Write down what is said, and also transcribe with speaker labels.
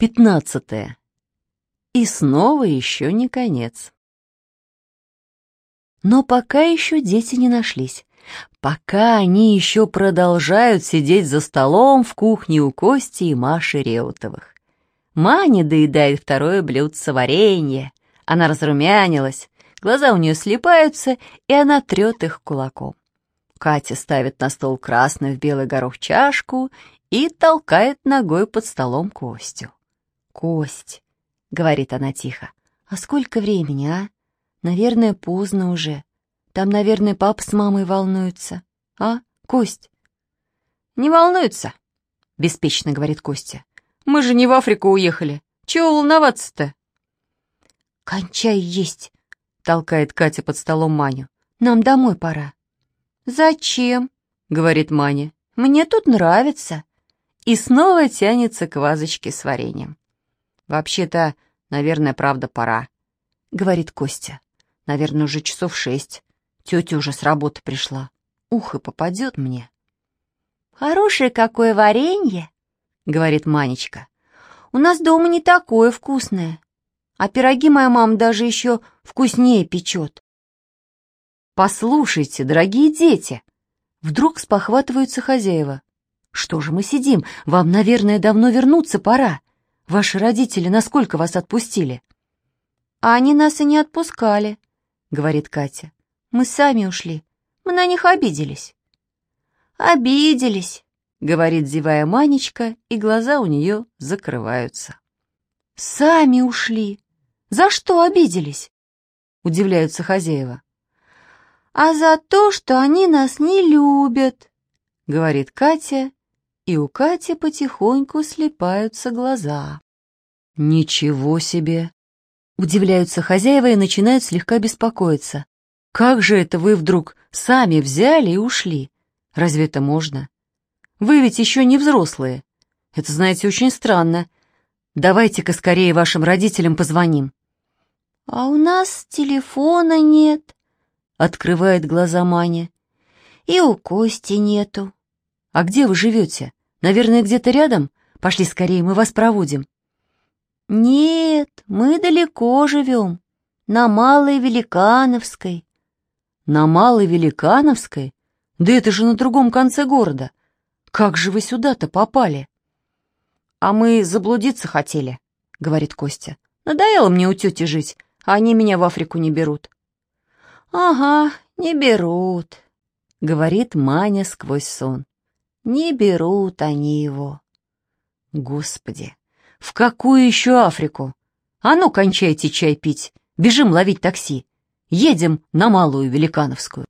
Speaker 1: Пятнадцатое. И снова еще не конец. Но пока еще дети не нашлись. Пока они еще продолжают сидеть за столом в кухне у Кости и Маши Реутовых. Маня доедает второе блюдце варенье. Она разрумянилась, глаза у нее слепаются, и она трет их кулаком. Катя ставит на стол красную в белый горох чашку и толкает ногой под столом Костю. «Кость», — говорит она тихо, — «а сколько времени, а? Наверное, поздно уже. Там, наверное, папа с мамой волнуются. А, Кость?»
Speaker 2: «Не волнуются», — беспечно говорит Костя. «Мы же не в Африку уехали. Чего волноваться-то?»
Speaker 1: «Кончай есть», — толкает Катя под столом Маню. «Нам домой пора».
Speaker 2: «Зачем?» — говорит Маня.
Speaker 1: «Мне тут нравится».
Speaker 2: И снова тянется к вазочке с вареньем. «Вообще-то, наверное, правда, пора», — говорит Костя. «Наверное, уже часов шесть. Тетя уже с работы пришла. Ухо попадет мне».
Speaker 1: «Хорошее какое варенье», — говорит Манечка. «У нас дома не такое вкусное. А пироги моя мама даже еще вкуснее печет».
Speaker 2: «Послушайте, дорогие дети!»
Speaker 1: Вдруг спохватываются хозяева. «Что же мы сидим? Вам, наверное, давно вернуться пора. Ваши родители насколько вас отпустили?»
Speaker 2: «А они нас и не отпускали», — говорит Катя. «Мы сами ушли. Мы на них обиделись».
Speaker 1: «Обиделись», — говорит, зевая Манечка, и глаза у нее закрываются.
Speaker 2: «Сами ушли. За что обиделись?» — удивляются хозяева. «А за то, что они нас не любят», — говорит Катя и у Кати потихоньку слепаются глаза.
Speaker 1: «Ничего себе!» Удивляются хозяева и начинают слегка беспокоиться. «Как же это вы вдруг сами взяли и ушли? Разве это можно? Вы ведь еще не взрослые. Это, знаете, очень странно. Давайте-ка скорее вашим родителям позвоним».
Speaker 2: «А у нас телефона нет», — открывает глаза Маня. «И у Кости нету».
Speaker 1: «А где вы живете?» Наверное, где-то рядом? Пошли скорее, мы вас проводим».
Speaker 2: «Нет, мы далеко живем, на Малой Великановской».
Speaker 1: «На Малой Великановской? Да это же на другом конце города. Как же вы сюда-то попали?»
Speaker 2: «А мы заблудиться хотели», — говорит Костя. «Надоело мне у тети жить, а они меня в Африку не берут».
Speaker 1: «Ага, не берут», — говорит Маня сквозь сон. Не берут они его. Господи, в какую еще Африку? А ну, кончайте чай пить, бежим ловить такси. Едем на Малую Великановскую.